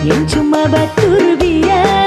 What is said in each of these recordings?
yang cuma batur biasa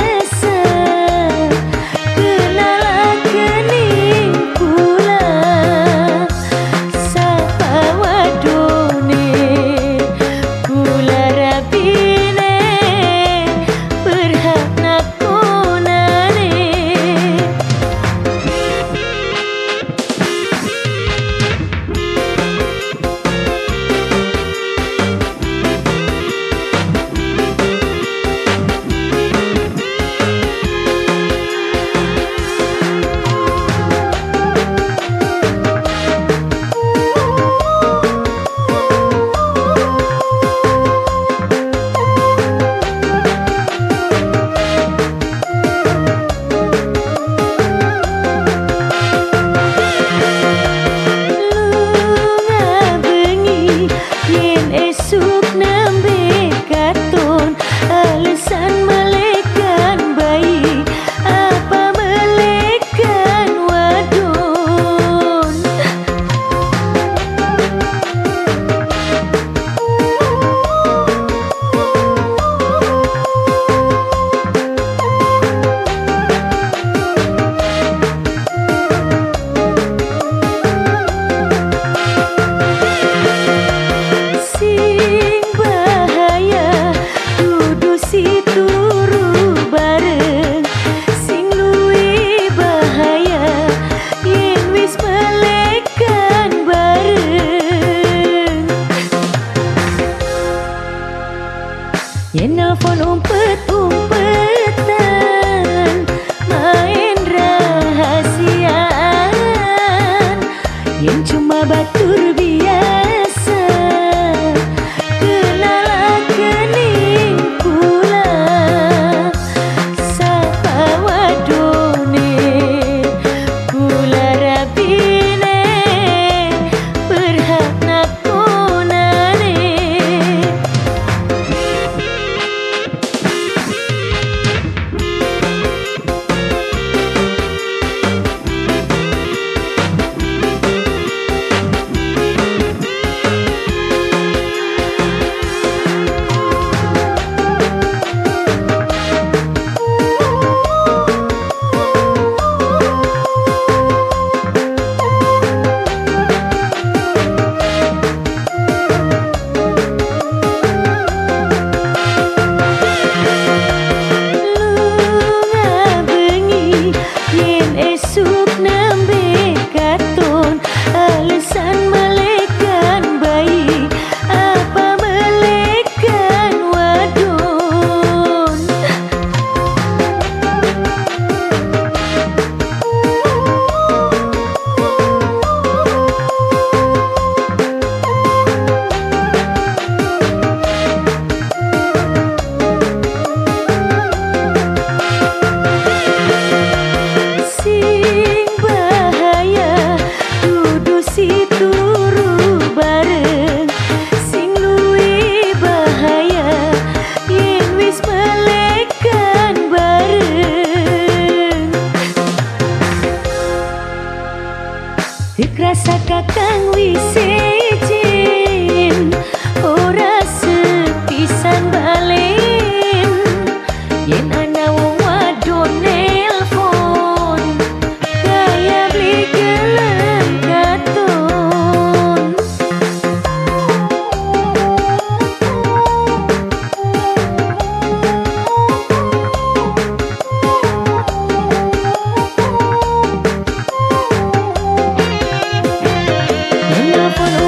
Jika kangen open